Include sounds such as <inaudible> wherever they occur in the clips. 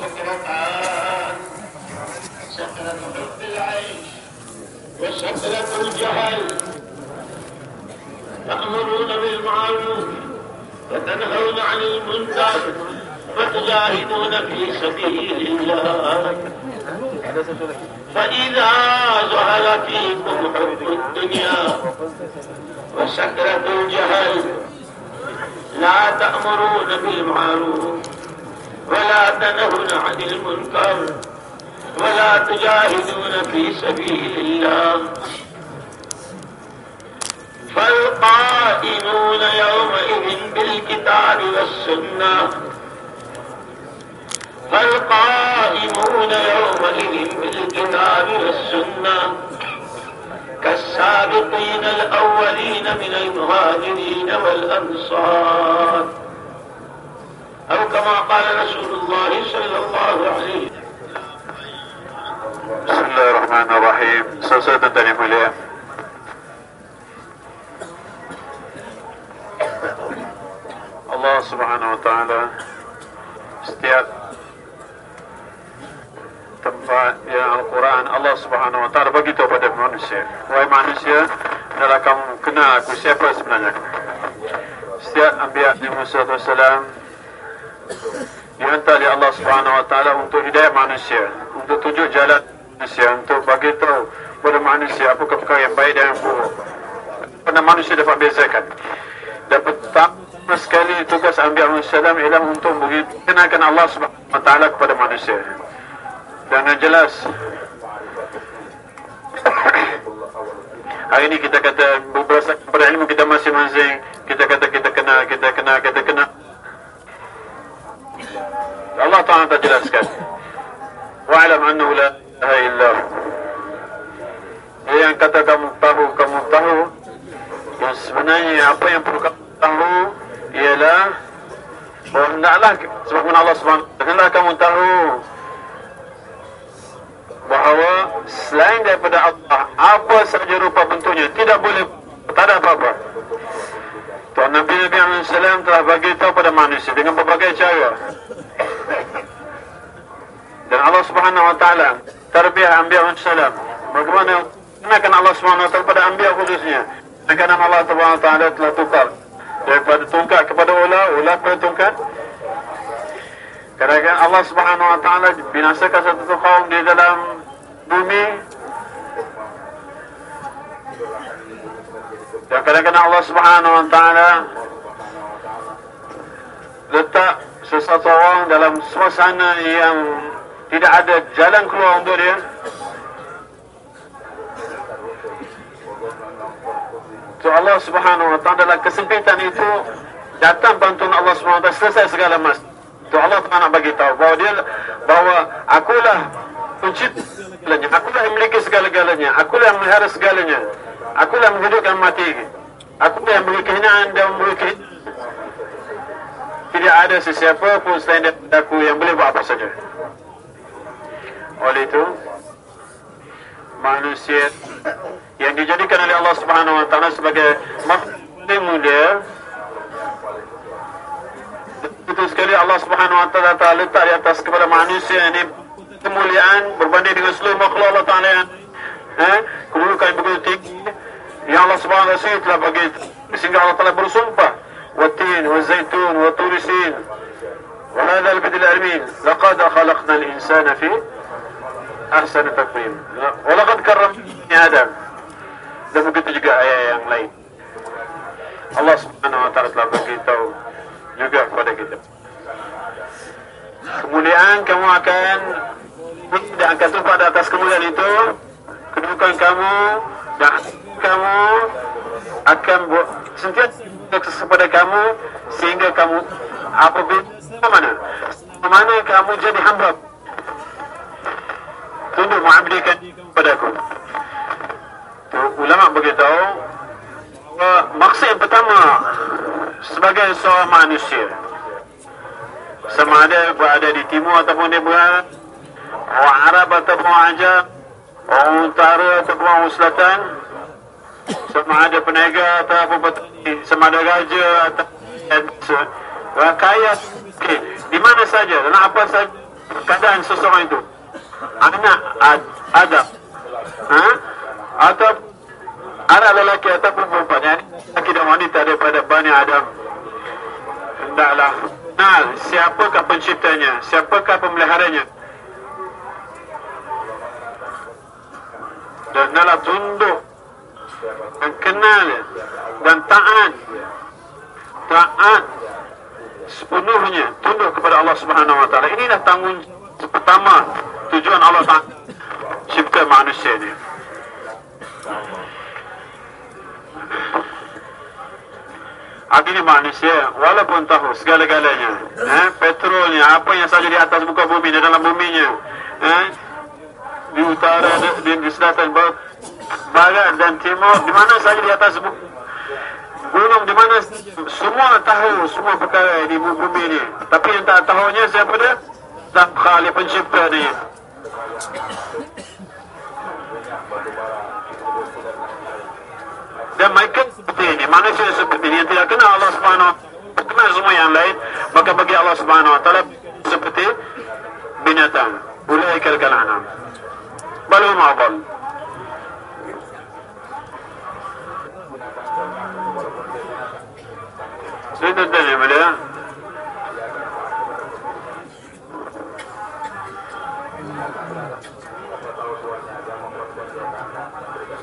سكرتان سكرة حب العيش وسكرة الجهل تأمرون بالمعروف وتنهون عن المنكر وتجاهدون في سبيل الله فإذا زهل فيكم حب الدنيا وسكرة الجهل لا تأمرون بالمعروف. ولا تنهون عن المنكر ولا تجاهدون في سبيل الله. فالقائمون يومئذ بالكتاب والسنة. فالقائمون يومئذ بالكتاب والسنة. كالسابقين الأولين من المهاجرين والأنصار. أو كما قال رسول الله صلى الله عليه وسلم Bismillahirrahmanirrahim. Saudara tuan yang mulia. Allah Subhanahu wa taala setiap tempat yang Al-Quran Allah Subhanahu wa taala bagi tahu pada manusia. Wahai manusia, hendaklah kamu kenal aku siapa sebenarnya. Setiap Nabi Musa SAW dihantar oleh Allah Subhanahu wa taala untuk hidayah manusia, untuk tunjuk jalan manusia, untuk bagi tahu kepada manusia apa perkara yang baik dan yang buruk. Pada manusia dapat bezakan. Dan pertama sekali tugas Nabi SAW ialah untuk mengenalkan Allah Subhanahu wa taala kepada manusia. Dan yang jelas Hari ini kita kata berdasarkan pada ilmu kita masing-masing Kita kata kita kenal, kita kenal, kita kenal Allah Ta'ala jelaskan. Wa'alam annahu la ilaha illa Dia yang kata kamu tahu, kamu tahu. Yang sebenarnya apa yang perlu kamu tahu Ialah Bahawa hendaklah Sebab Allah SWT Hendaklah kamu tahu bahawa selain daripada Allah apa saja rupa bentuknya tidak boleh tak ada apa-apa. Tuhan Nabi Nabi SAW telah bagi tahu pada manusia dengan berbagai cara dan Allah Subhanahu Wa Taala Nabi Muhammad SAW bagaimana kenakan Allah Subhanahu Wa Taala pada Nabi khususnya? Kenakan Allah Subhanahu Wa Taala telah tukar. Daripada tungkat kepada ular ular kepada tungkat Kadang-kadang Allah Subhanahu Wa Taala binasakan satu kaum di dalam bumi. Dan kadang-kadang Allah Subhanahu Wa Taala letak sesuatu orang dalam suasana yang tidak ada jalan keluar untuk dia. So Allah Subhanahu Wa Taala dalam kesempitan itu datang bantuan Allah Subhanahu Wa Taala selesai segala masalah. Tu Allah Taala nak tahu bahawa dia bahawa akulah pencipta. Akulah yang memiliki segala-galanya. Akulah yang melihara segalanya. Akulah yang menghidupkan mati. Akulah yang memberi kehinaan dan kehinaan. Tidak ada sesiapa pun selain daripada aku yang boleh buat apa saja Oleh itu, manusia yang dijadikan oleh Allah Subhanahu Wa Taala sebagai makhluk mulia itu sekali Allah Subhanahu Wa Taala telah letak di atas kepada manusia ini kemuliaan berbanding dengan seluruh makhluk Allah Taala yang eh, kedudukan yang begitu tinggi yang Allah Subhanahu Wa Taala telah bagi sehingga Allah Taala bersumpah والتين والزيتون والطور سين وهذا البدء الأمين لقد خلقنا الإنسان في ahsan taqwim walaqad karram ni adam. Dan begitu juga ayat yang lain. Allah subhanahu wa ta'ala telah beritahu juga kepada kita. Kemuliaan kamu akan tidak akan tumpah di atas kemuliaan itu. Kedudukan kamu dan kamu akan buat sentiasa kepada kamu sehingga kamu apabila mana mana kamu jadi hamba tunduk mengabdikan kepadaku. Ulama beritahu maksud yang pertama sebagai seorang manusia sama ada berada di timur ataupun di barat orang Arab ataupun Ajam orang utara ataupun orang selatan sama ada peniaga ataupun petani sama ada raja orang kaya di mana saja dalam apa saja keadaan seseorang itu anak ad, Adam ha? atau anak lelaki ataupun perempuan yang lelaki dan wanita daripada Bani Adam. Hendaklah. Kenal siapakah penciptanya? Siapakah pemeliharanya? Dan hendaklah tunduk dan kenal dan taat. Taat sepenuhnya. Tunduk kepada Allah Subhanahu wa taala. Inilah tanggung pertama tujuan Allah Taala cipta manusia ini. Artinya manusia walaupun tahu segala-galanya, eh, petrolnya, apa yang saja di atas muka bumi dan dalam buminya, eh, di utara, di, di selatan, barat dan timur, di mana saja di atas muka gunung di mana semua tahu semua perkara di bumi ini. Tapi yang tak tahunya siapa dia? Khalik pencipta dia. Dan mereka seperti ini, manusia seperti ini yang tidak kenal Allah Subhanahu kenal semua yang lain, maka bagi Allah Subhanahu Wa Taala seperti binatang. Ulai kalkalanam. Balu ma'bal. Saya tak tahu mana.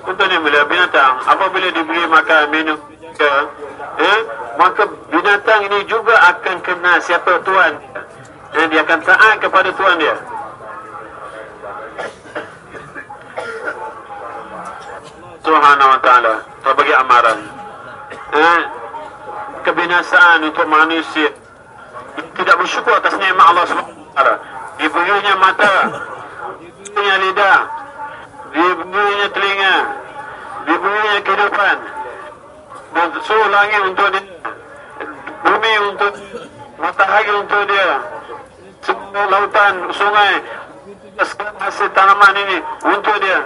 Contohnya bila binatang apabila diberi makan minum ke, eh, maka binatang ini juga akan kenal siapa? Tuan. Dan dia akan taat kepada tuan dia. Subhanahu wa ta'ala Terbagi amaran. Eh, Kebinasaan untuk manusia. Tidak bersyukur atas nikmat Allah SWT Diberinya mata Diberinya lidah Diberinya telinga. Diberinya kehidupan. Dan suruh langit untuk dia. Bumi untuk Matahari untuk dia. Semua lautan, sungai Segala hasil tanaman ini Untuk dia.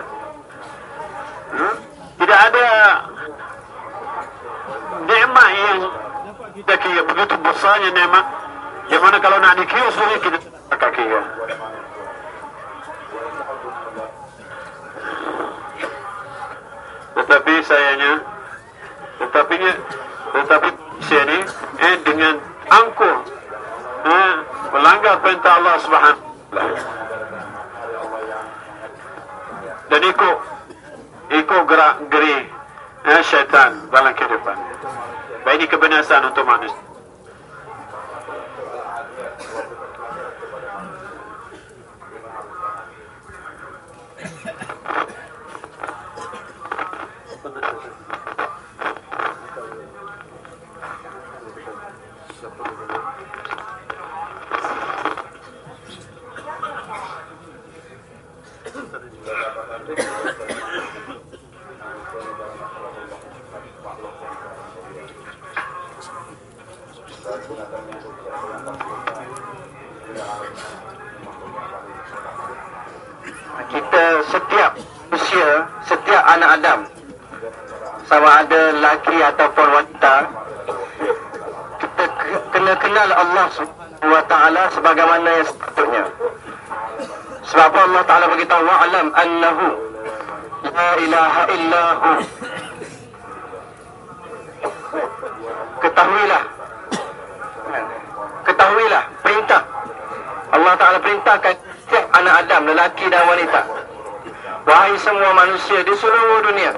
Hmm? Tidak ada nikmat yang kita kira. Begitu besarnya nikmat. Yang mana kalau nak dikira sebenarnya kita tak kira. Tetapi sayangnya, tetapi tetapi sini eh dengan angkuh eh, melanggar perintah Allah Subhanahu dan ikut ikut gerak geri eh, syaitan dalam kehidupan. Baik ini kebinasan untuk manusia. Semua manusia di seluruh dunia.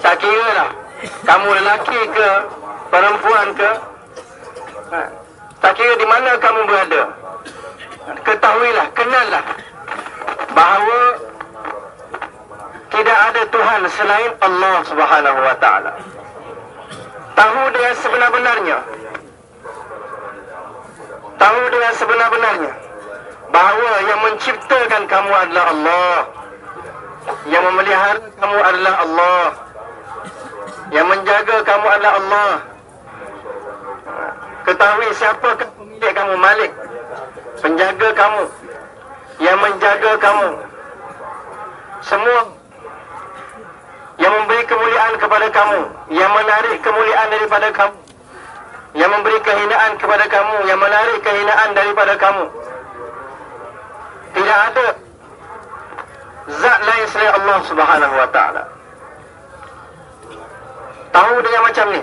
Tak kira lah, kamu lelaki ke, perempuan ke. Ha. Tak kira di mana kamu berada. Ketahuilah, kenallah. Bahawa tidak ada Tuhan selain Allah Subhanahu Wa Ta'ala. Tahu dengan sebenar-benarnya tahu dengan sebenar-benarnya bahawa yang menciptakan kamu adalah Allah yang memelihara kamu adalah Allah. Yang menjaga kamu adalah Allah. Ketahui siapa pemilik kamu Malik. Penjaga kamu. Yang menjaga kamu. Semua yang memberi kemuliaan kepada kamu yang menarik kemuliaan daripada kamu yang memberi kehinaan kepada kamu, yang menarik kehinaan daripada kamu. Tidak ada zat lain selain Allah Subhanahu wa taala. Tahu dengan macam ni?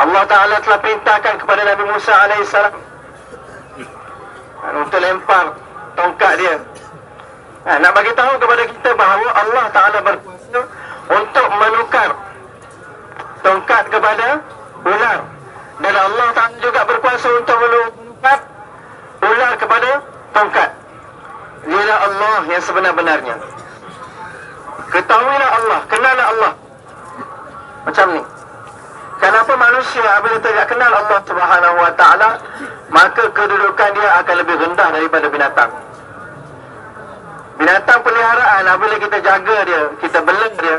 Allah Ta'ala telah perintahkan kepada Nabi Musa AS untuk lempar tongkat dia. Ha, nak bagi tahu kepada kita bahawa Allah Ta'ala berkuasa untuk menukar tongkat kepada ular. Dan Allah Ta'ala juga berkuasa untuk menukar ular kepada tongkat. Ialah Allah yang sebenar-benarnya. Ketahuilah Allah, kenallah Allah. Macam ni. Kenapa manusia apabila tidak kenal Allah Subhanahu Wa Taala, maka kedudukan dia akan lebih rendah daripada binatang. Binatang peliharaan apabila kita jaga dia, kita bela dia,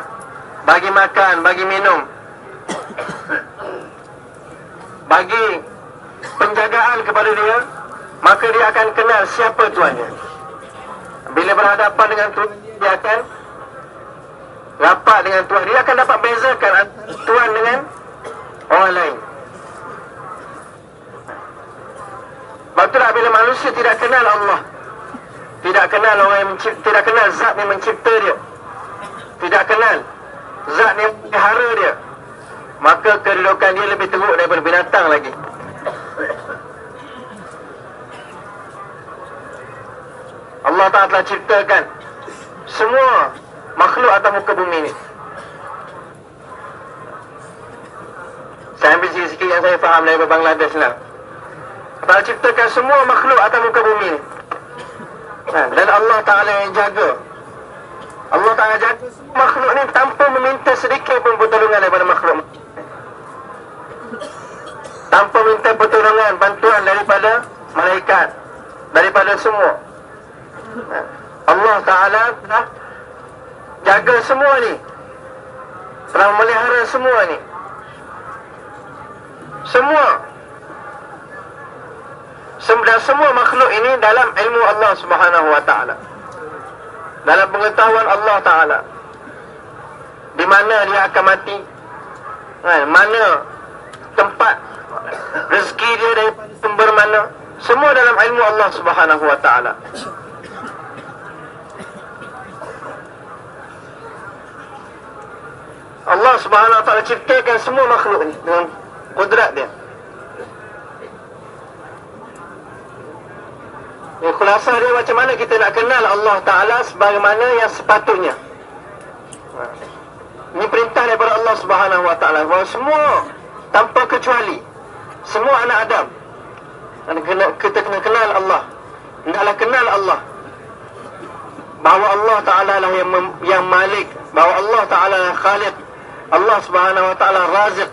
bagi makan, bagi minum, bagi penjagaan kepada dia, maka dia akan kenal siapa tuannya. Bila berhadapan dengan tuan, dia akan rapat dengan tuan. Dia akan dapat bezakan tuan dengan orang lain. Itulah bila manusia tidak kenal Allah, tidak kenal orang yang mencipta, tidak kenal zat yang mencipta dia, tidak kenal zat yang melihara dia, maka kedudukan dia lebih teruk daripada binatang lagi. Allah Ta'ala telah ciptakan semua makhluk atas muka bumi ini. Saya ambil sikit-sikit yang saya faham dari Bangladesh lah. Allah ciptakan semua makhluk atas muka bumi ini. Ha, dan Allah Ta'ala yang jaga. Allah Ta'ala jaga makhluk ni tanpa meminta sedikit pun pertolongan daripada makhluk. Tanpa minta pertolongan, bantuan daripada malaikat. Daripada semua. Allah Ta'ala telah jaga semua ni. Telah melihara semua ni. Semua dan semua makhluk ini dalam ilmu Allah Subhanahu wa taala. Dalam pengetahuan Allah taala. Di mana dia akan mati? Kan? Mana tempat rezeki dia dari sumber mana? Semua dalam ilmu Allah Subhanahu wa taala. Allah Subhanahu wa taala ciptakan semua makhluk ini dengan kudrat dia. Ya, khulasa dia macam mana kita nak kenal Allah Ta'ala sebagaimana yang sepatutnya. Ini perintah daripada Allah Subhanahu Wa Ta'ala. Bahawa semua tanpa kecuali. Semua anak Adam. Kita kena kenal Allah. Hendaklah kenal Allah. Bahawa Allah Ta'ala lah yang, yang malik. Bahawa Allah Ta'ala lah khaliq. Allah Subhanahu Wa Ta'ala raziq.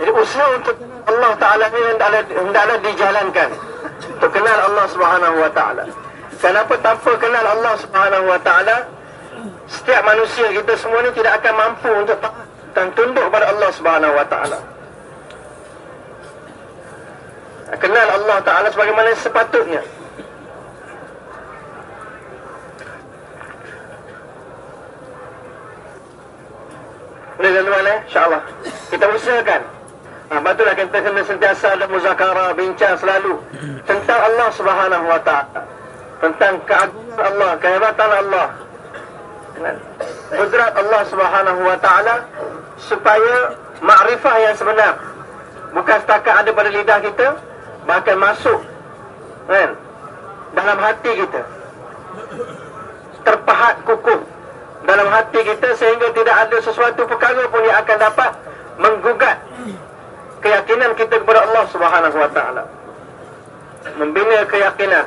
Jadi usaha untuk Allah Ta'ala ini hendaklah, hendaklah dijalankan. Untuk kenal Allah Subhanahu Wa Ta'ala. Kenapa tanpa kenal Allah Subhanahu Wa Ta'ala Setiap manusia kita semua ni tidak akan mampu untuk dan tunduk kepada Allah Subhanahu Wa Ta'ala. Kenal Allah Ta'ala sebagaimana sepatutnya. Boleh tuan-tuan eh? InsyaAllah. Kita usahakan Ha, betul kita kena sentiasa ada muzakara, bincang selalu tentang Allah Subhanahu Wa Taala, tentang keagungan Allah, kehebatan Allah, kudrat Allah Subhanahu Wa Taala supaya makrifah yang sebenar. Bukan setakat ada pada lidah kita, bahkan masuk kan? Dalam hati kita. Terpahat kukuh dalam hati kita sehingga tidak ada sesuatu perkara pun yang akan dapat menggugat keyakinan kita kepada Allah Subhanahu wa taala. Membina keyakinan.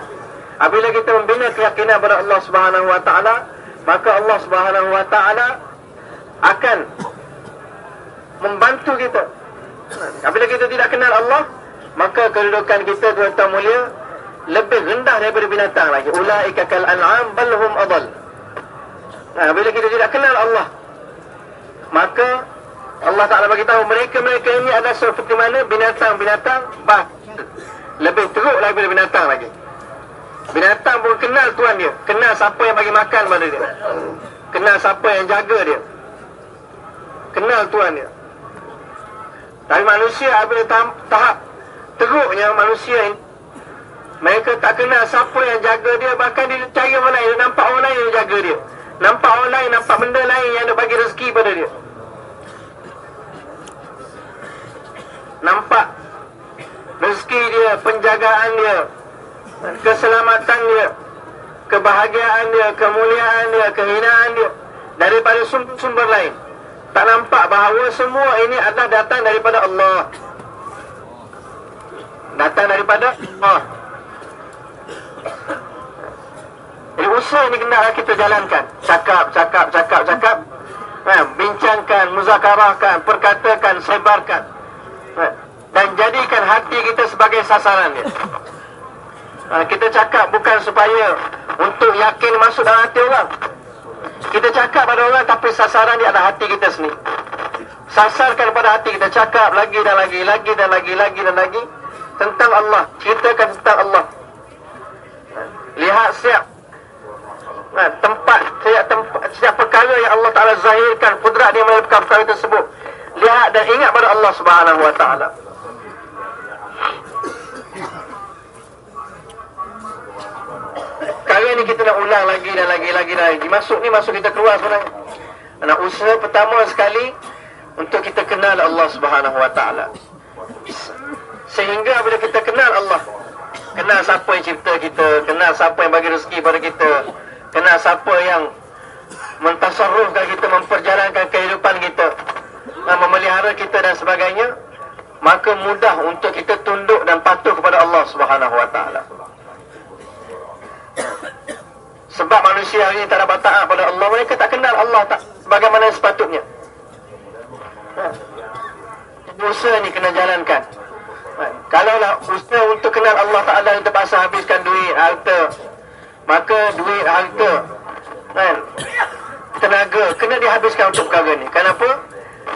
Apabila kita membina keyakinan kepada Allah Subhanahu wa taala, maka Allah Subhanahu wa taala akan membantu kita. Apabila kita tidak kenal Allah, maka kedudukan kita tuan-tuan mulia lebih rendah daripada binatang lagi. Ulaika kal an'am bal hum adall. Nah, bila kita tidak kenal Allah, maka Allah Ta'ala bagi tahu mereka-mereka ini adalah seperti mana binatang-binatang bah lebih teruk daripada binatang lagi. Binatang pun kenal tuan dia, kenal siapa yang bagi makan pada dia. Kenal siapa yang jaga dia. Kenal tuan dia. Tapi manusia apabila tahap, teruknya manusia ini mereka tak kenal siapa yang jaga dia Bahkan dia cari orang lain Dia nampak orang lain yang jaga dia Nampak orang lain Nampak benda lain yang nak bagi rezeki pada dia Nampak Rezeki dia Penjagaan dia Keselamatan dia Kebahagiaan dia Kemuliaan dia Kehinaan dia Daripada sumber-sumber lain Tak nampak bahawa semua ini adalah datang daripada Allah Datang daripada Allah jadi usaha ni kena kita jalankan. Cakap, cakap, cakap, cakap. Bincangkan, muzakarahkan, perkatakan, sebarkan. Ha, dan jadikan hati kita sebagai sasaran dia. Ha, kita cakap bukan supaya untuk yakin masuk dalam hati orang. Kita cakap pada orang tapi sasaran dia ada hati kita sendiri. Sasarkan pada hati kita cakap lagi dan lagi, lagi dan lagi, lagi dan lagi tentang Allah. Ceritakan tentang Allah. Lihat siap nah, tempat setiap tempat setiap perkara yang Allah Taala zahirkan kudrat dia melalui perkara tersebut. Lihat dan ingat pada Allah Subhanahu wa taala. Kali ini kita nak ulang lagi dan lagi lagi lagi. Masuk ni masuk kita keluar sebenarnya. Nak usaha pertama sekali untuk kita kenal Allah Subhanahu wa taala. Sehingga bila kita kenal Allah, kenal siapa yang cipta kita, kenal siapa yang bagi rezeki pada kita, kenal siapa yang mentasarrufkan kita, memperjalankan kehidupan kita, dan memelihara kita dan sebagainya, maka mudah untuk kita tunduk dan patuh kepada Allah Subhanahu wa taala. Sebab manusia hari ini tak dapat taat pada Allah, mereka tak kenal Allah tak bagaimana sepatutnya. Ha. Usaha ni kena jalankan. Ha. Kalaulah usaha untuk kenal Allah Ta'ala Kita terpaksa habiskan duit, harta Maka duit, harta kan? Tenaga Kena dihabiskan untuk perkara ni Kenapa?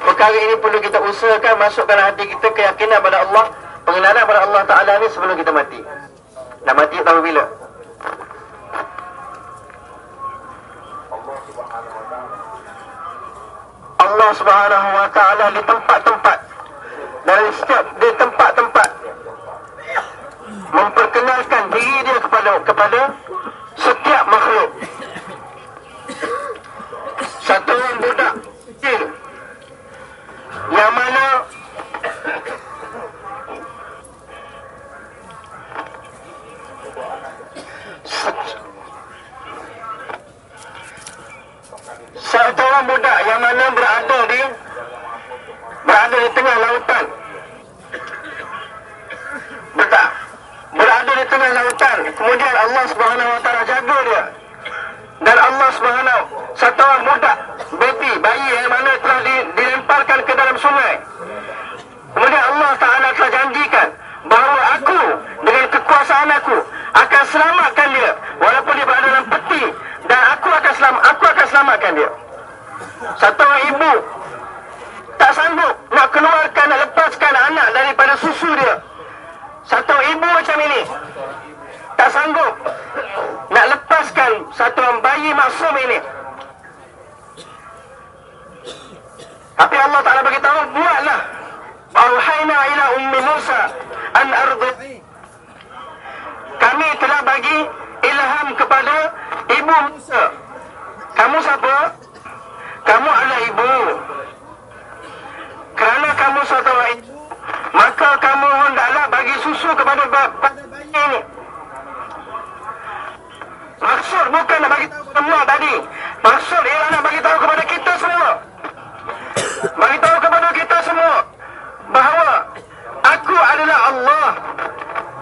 Perkara ini perlu kita usahakan Masukkan hati kita keyakinan pada Allah Pengenalan pada Allah Ta'ala ni sebelum kita mati Nak mati tahu bila? Allah Subhanahu Wa Ta'ala di tempat-tempat dari setiap di tempat-tempat memperkenalkan diri dia kepada kepada setiap makhluk. Satu orang budak kecil yang mana satu orang budak yang mana berada di berada di tengah lautan Betul. Berada di tengah lautan. Kemudian Allah Subhanahu Wa Taala jaga dia. Dan Allah Subhanahu satu orang budak, baby, bayi yang mana telah di, dilemparkan ke dalam sungai. Kemudian Allah Taala telah janjikan bahawa aku dengan kekuasaan aku akan selamatkan dia walaupun dia berada dalam peti dan aku akan selamat aku akan selamatkan dia. Satu orang ibu tak sanggup nak keluarkan nak lepaskan anak daripada susu dia satu ibu macam ini tak sanggup nak lepaskan satu bayi maksum ini. Tapi Allah Taala beritahu buatlah. Auhayna ila ummi Musa an ardi. Kami telah bagi ilham kepada ibu Musa. Kamu siapa? Kamu adalah ibu. Kerana kamu satu ibu, maka kamu hendaklah bagi susu kepada pada bayi ini. Maksud bukan nak bagi tahu semua tadi. Maksud ialah nak bagi tahu kepada kita semua. Bagi tahu kepada kita semua bahawa aku adalah Allah.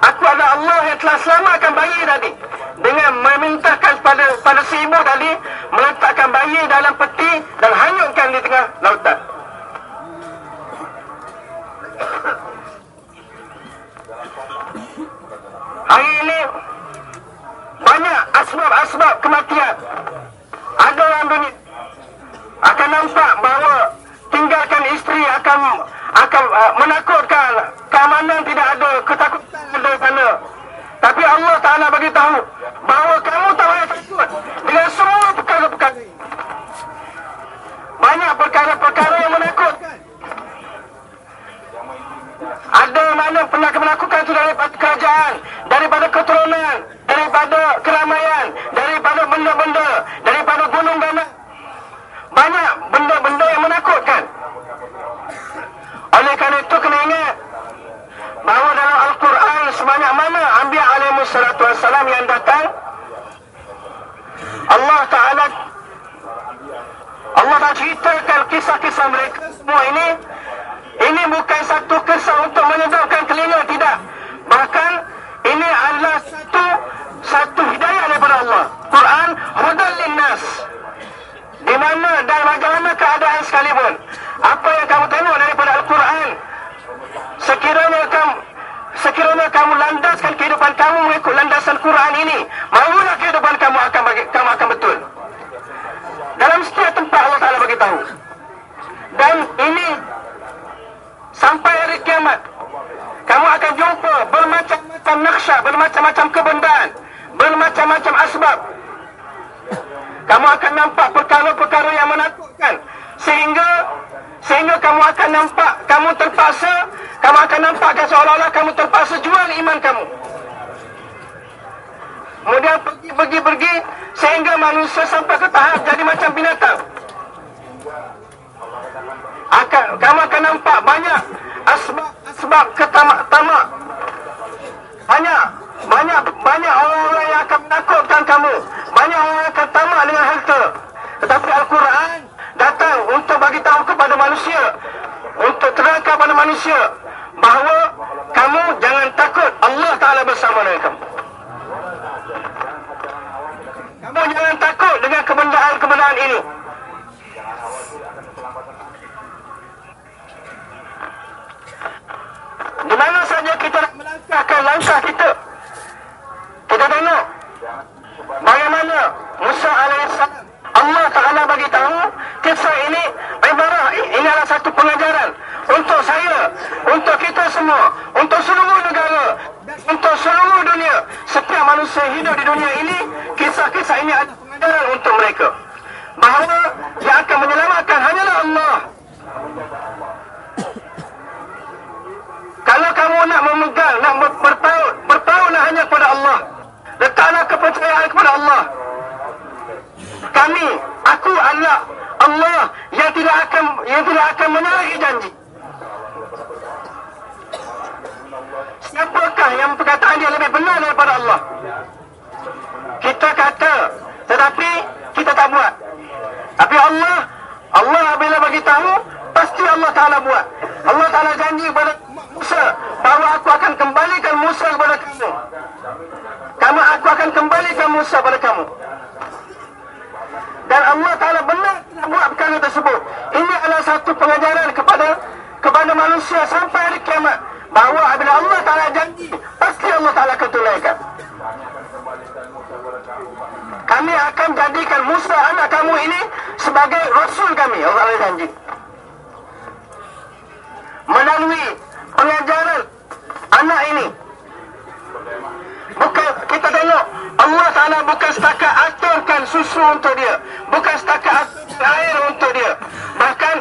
Aku adalah Allah yang telah selamatkan bayi tadi dengan memintakan pada pada si ibu tadi meletakkan bayi dalam peti dan hanyutkan di tengah lautan. Hari ini banyak asbab-asbab kematian. Ada dalam dunia. akan nampak bahawa tinggalkan isteri akan akan uh, menakutkan keamanan tidak ada ketakutan ada sana tapi Allah Ta'ala bagi tahu bahawa kamu tak payah takut dengan semua perkara-perkara ini. banyak perkara-perkara yang menakutkan ada mana pernah menakutkan itu daripada kerajaan daripada keturunan daripada keramaian daripada benda-benda daripada gunung ganas banyak benda-benda yang menakutkan oleh kerana itu kena ingat bahawa dalam Al-Quran sebanyak mana Anbiya alaihi salatu wassalam yang datang Allah Ta'ala Allah Ta'ala ceritakan kisah-kisah mereka semua ini ini bukan satu kisah untuk menyedapkan telinga tidak bahkan ini adalah satu satu hidayah daripada Allah Quran hudan linnas di mana dan bagaimana keadaan sekalipun apa yang kamu tengok daripada Al-Quran sekiranya kamu sekiranya kamu landaskan kehidupan kamu mengikut landasan Quran ini mahulah kehidupan kamu akan bagi, kamu akan betul dalam setiap tempat Allah Taala bagi tahu dan ini sampai hari kiamat kamu akan jumpa bermacam-macam naksha bermacam-macam kebendaan bermacam-macam asbab kamu akan nampak perkara-perkara yang menakutkan sehingga sehingga kamu akan nampak kamu terpaksa kamu akan nampakkan seolah-olah kamu terpaksa jual iman kamu. Kemudian pergi-pergi-pergi sehingga manusia sampai ke tahap jadi macam binatang. Akan kamu akan nampak banyak asbab asbab ketamak-tamak banyak banyak banyak orang-orang yang akan menakutkan kamu. Banyak orang yang akan tamak dengan harta tetapi Al-Quran datang untuk bagi tahu kepada manusia untuk terangkan kepada manusia bahawa kamu jangan takut Allah Ta'ala bersama dengan kamu. Kamu jangan takut dengan kebendaan-kebendaan ini. Di mana saja kita nak melangkahkan langkah kita kita tengok bagaimana Musa alaihissalam Allah Ta'ala bagi tahu kisah ini ibarah ini adalah satu pengajaran untuk saya untuk kita semua untuk seluruh negara untuk seluruh dunia setiap manusia hidup di dunia ini kisah-kisah ini adalah pengajaran untuk mereka bahawa yang akan menyelamatkan hanyalah Allah Kalau kamu nak memegang, nak berpaut, berpautlah hanya kepada Allah. Letaklah kepercayaan kepada Allah. Kami, aku adalah Allah yang tidak akan yang tidak akan menyalahi janji. Siapakah yang perkataan dia lebih benar daripada Allah? Kita kata, tetapi kita tak buat. Tapi Allah, Allah bila bagi tahu, pasti Allah Taala buat. Allah Taala janji kepada Musa bahawa aku akan kembalikan Musa kepada kamu. Kamu aku akan kembalikan Musa kepada kamu. Dan Allah Taala benar buat perkara tersebut. Ini adalah satu pengajaran kepada kepada manusia sampai hari kiamat bahawa apabila Allah Taala janji pasti Allah Taala akan tunaikan. Kami akan jadikan Musa anak kamu ini sebagai rasul kami. Allah Taala janji. Melalui pengajaran anak ini. Bukan kita tengok Allah Taala bukan setakat aturkan susu untuk dia, bukan setakat aturkan air untuk dia. Bahkan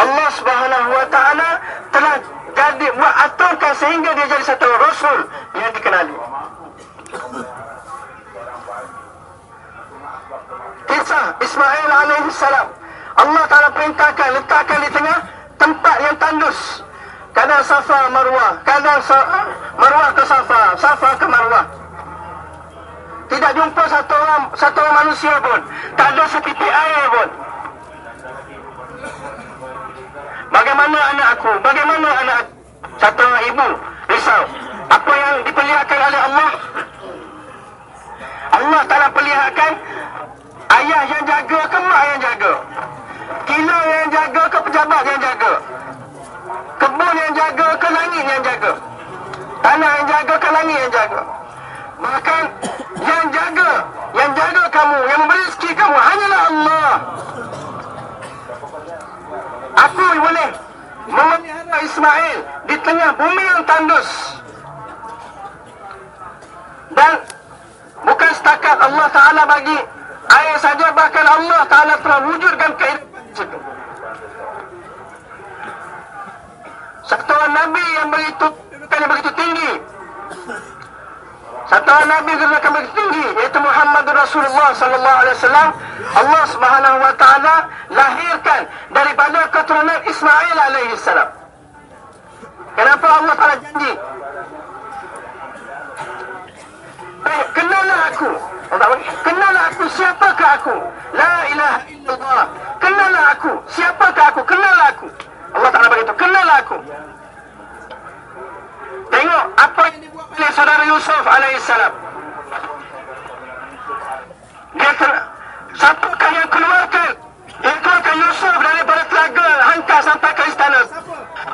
Allah Subhanahu Wa Taala telah jadi aturkan sehingga dia jadi satu rasul yang dikenali. Kisah Ismail alaihi salam. Allah Taala perintahkan letakkan di tengah tempat yang tandus kadang Safa Marwah, kadang Marwah ke Safa, Safa ke Marwah. Tidak jumpa satu orang satu orang manusia pun, tak ada setitik air pun. Bagaimana anak aku? Bagaimana anak aku? Satu orang ibu risau. Apa yang diperlihatkan oleh Allah? Allah Ta'ala perlihatkan ayah yang jaga ke mak yang jaga? Kilo yang jaga ke pejabat yang jaga? Kebun yang jaga ke langit yang jaga? Tanah yang jaga ke langit yang jaga? maka yang jaga yang jaga kamu yang memberi rezeki kamu hanyalah Allah. Aku boleh memelihara Ismail di tengah bumi yang tandus. Dan bukan setakat Allah Ta'ala bagi air saja bahkan Allah Ta'ala telah wujudkan kehidupan satu orang Nabi yang begitu, yang begitu tinggi. Orang Nabi yang begitu tinggi yaitu Muhammad Rasulullah Sallallahu Alaihi Wasallam. Allah Subhanahu Wa Taala lahirkan daripada keturunan Ismail alaihi salam. Kenapa Allah Taala janji? Eh, kenalah aku. Kenalah aku siapakah aku? La ilaha illallah. Kenalah aku. Siapakah aku? Kenalah aku. Allah Taala begitu. Kenalah aku. Tengok apa yang dibuat oleh saudara Yusuf alaihissalam. Dia ter... Siapakah yang keluarkan? Yang keluarkan Yusuf daripada telaga hantar sampai ke istana.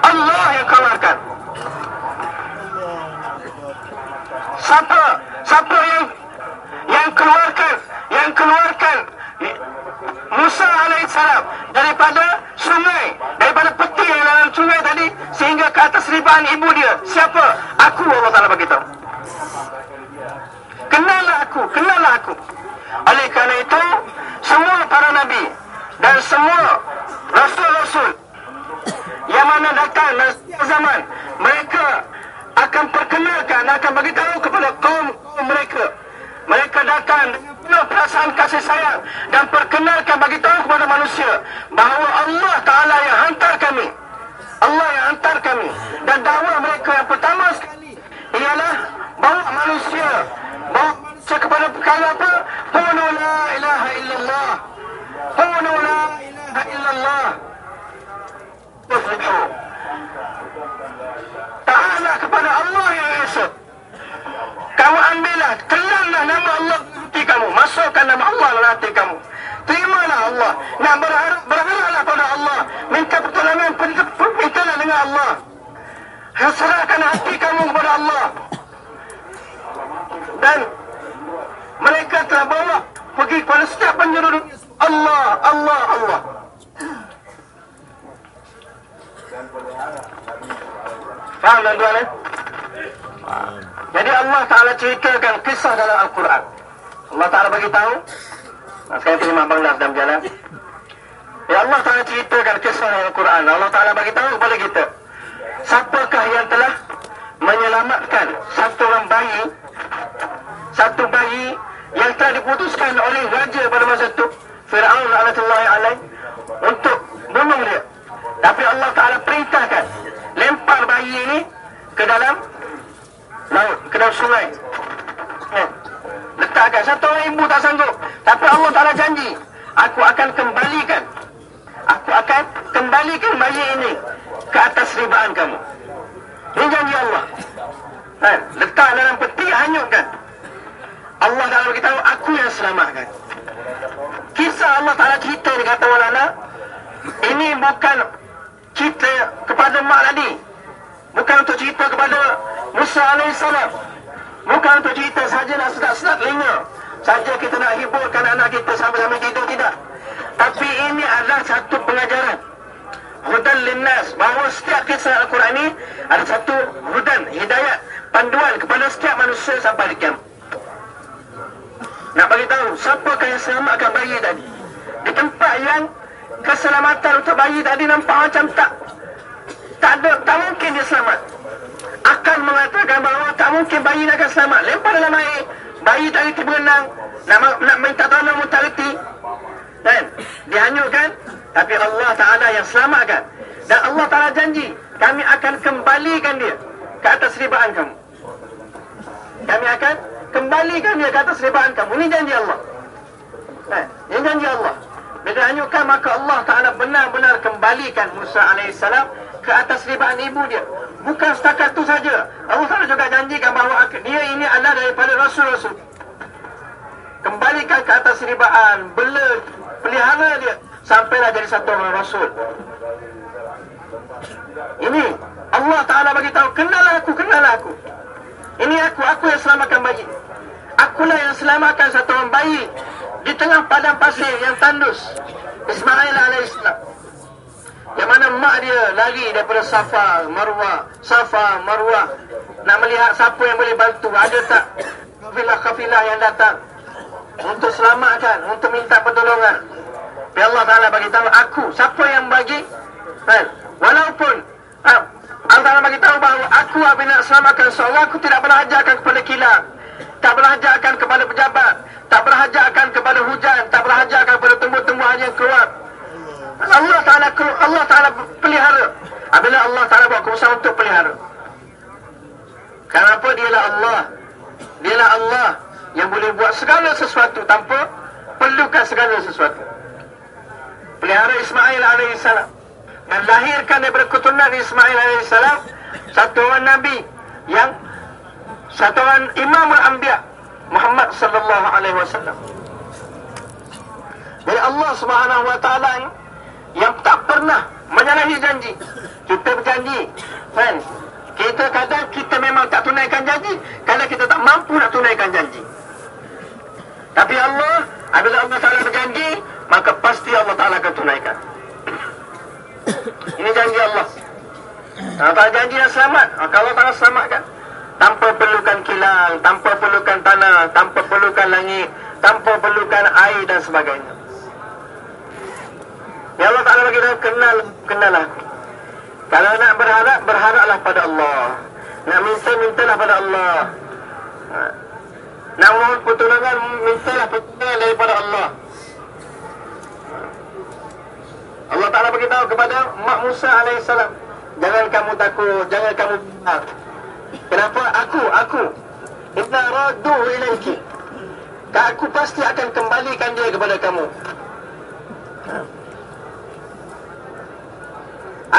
Allah yang keluarkan. Siapa? Siapa yang yang keluarkan? Yang keluarkan Musa alaihissalam daripada sungai, daripada peti yang dalam sungai tadi sehingga ke atas ribaan ibu dia. Siapa? Aku Allah Taala beritahu. Kenallah aku, kenallah aku. Oleh kerana itu, semua para nabi dan semua rasul-rasul yang mana datang setiap zaman mereka akan perkenalkan akan bagi tahu kepada kaum kaum mereka mereka datang dengan penuh perasaan kasih sayang dan perkenalkan bagi tahu kepada manusia bahawa Allah Taala yang hantar kami. Allah yang hantar kami. Dan dakwah mereka yang pertama sekali ialah bawa manusia bawa manusia kepada perkara apa? Qulu la ilaha illallah. Qulu la ilaha illallah. Ta'ala kepada Allah yang Esa. Kamu ambillah, kelanlah nama Allah hati kamu. Masukkan nama Allah dalam hati kamu. Terimalah Allah. Nak berharap, berharaplah pada Allah. Minta pertolongan, mintalah dengan Allah. Serahkan hati kamu kepada Allah. Dan mereka telah bawa pergi kepada setiap penjuru. Allah, Allah, Allah. Faham tuan-tuan eh? Jadi Allah Ta'ala ceritakan kisah dalam Al-Quran. Allah Ta'ala bagi tahu. Nah, sekarang terima Abang Nas dalam jalan. Ya Allah Ta'ala ceritakan kisah dalam Al-Quran. Allah Ta'ala bagi tahu kepada kita. Siapakah yang telah menyelamatkan satu orang bayi. Satu bayi yang telah diputuskan oleh raja pada masa itu. Fir'aun alatullahi alaih. Untuk bunuh dia. Tapi Allah Ta'ala perintahkan. Lempar bayi ini ke dalam laut, ke dalam sungai. Eh, letakkan. Satu orang ibu tak sanggup. Tapi Allah Ta'ala janji. Aku akan kembalikan. Aku akan kembalikan bayi ini ke atas ribaan kamu. Ini janji Allah. Eh, letak dalam peti, hanyutkan. Allah Ta'ala beritahu, aku yang selamatkan. Kisah Allah Ta'ala cerita ni kata Walana. Ini bukan cerita kepada mak tadi. Bukan untuk cerita kepada Musa AS. Bukan untuk cerita saja nak sedap-sedap telinga. Saja kita nak hiburkan anak kita sambil-sambil tidur, tidak. Tapi ini adalah satu pengajaran. Hudan linnas. Bahawa setiap kisah Al-Quran ini ada satu hudan, hidayat, panduan kepada setiap manusia sampai di kiamat. Nak bagi tahu siapakah yang selamatkan bayi tadi. Di tempat yang keselamatan untuk bayi tadi nampak macam tak tak ada tak mungkin dia selamat. Akan mengatakan bahawa tak mungkin bayi nak selamat. Lempar dalam air, bayi tadi tiba berenang, nak nak minta tolong mutariti. Kan? Dihanyutkan tapi Allah Taala yang selamatkan. Dan Allah Taala janji, kami akan kembalikan dia ke atas ribaan kamu. Kami akan kembalikan dia ke atas ribaan kamu. Ini janji Allah. Kan? Ini janji Allah. Bila hanyutkan maka Allah Ta'ala benar-benar kembalikan Musa AS ke atas ribaan ibu dia. Bukan setakat itu saja. Allah Ta'ala juga janjikan bahawa dia ini adalah daripada Rasul-Rasul. Kembalikan ke atas ribaan. Bela, pelihara dia. Sampailah jadi satu orang Rasul. Ini Allah Ta'ala bagi tahu Kenalah aku, kenalah aku. Ini aku, aku yang selamatkan bayi. Akulah yang selamatkan satu orang bayi di tengah padang pasir yang tandus. Ismail alaihissalam. Yang mana mak dia lari daripada Safa, Marwah, Safa, Marwah. Nak melihat siapa yang boleh bantu. Ada tak kafilah-kafilah yang datang. untuk selamatkan, untuk minta pertolongan. Tapi Allah Ta'ala bagi tahu aku, siapa yang bagi? Kan? Walaupun ha, Allah Ta'ala bagi tahu bahawa aku apabila nak selamatkan seorang, aku tidak pernah ajarkan kepada kilang. Tak pernah ajarkan kepada pejabat. Tak pernah ajarkan kepada hujan. Tak pernah ajarkan kepada tumbuh-tumbuhan yang keluar. Allah Ta'ala Allah Ta'ala pelihara. Apabila Allah Ta'ala buat keputusan untuk pelihara. Kenapa dialah Allah? Dialah Allah yang boleh buat segala sesuatu tanpa perlukan segala sesuatu. Pelihara Ismail AS dan lahirkan daripada keturunan Ismail AS satu orang Nabi yang satu orang Imamul Anbiya Muhammad sallallahu alaihi wasallam. Jadi Allah Subhanahu wa taala yang tak pernah menyalahi janji. Kita berjanji, kan? Kita kadang kita memang tak tunaikan janji, kadang kita tak mampu nak tunaikan janji. Tapi Allah, apabila Allah Taala berjanji, maka pasti Allah Taala akan tunaikan. Ini janji Allah. Kalau janji yang selamat, maka Allah Taala selamatkan tanpa perlukan kilang, tanpa perlukan tanah, tanpa perlukan langit, tanpa perlukan air dan sebagainya. Ya Allah Ta'ala bagi tahu, kenal, kenal aku. Kalau nak berharap, berharaplah pada Allah. Nak minta, mintalah pada Allah. Ha. Nak mohon pertolongan, mintalah pertolongan daripada Allah. Ha. Allah Ta'ala beritahu kepada Mak Musa AS. Jangan kamu takut, jangan kamu benar. Kenapa? Aku, aku. Inna raduhu ilaiki. Aku pasti akan kembalikan dia kepada kamu.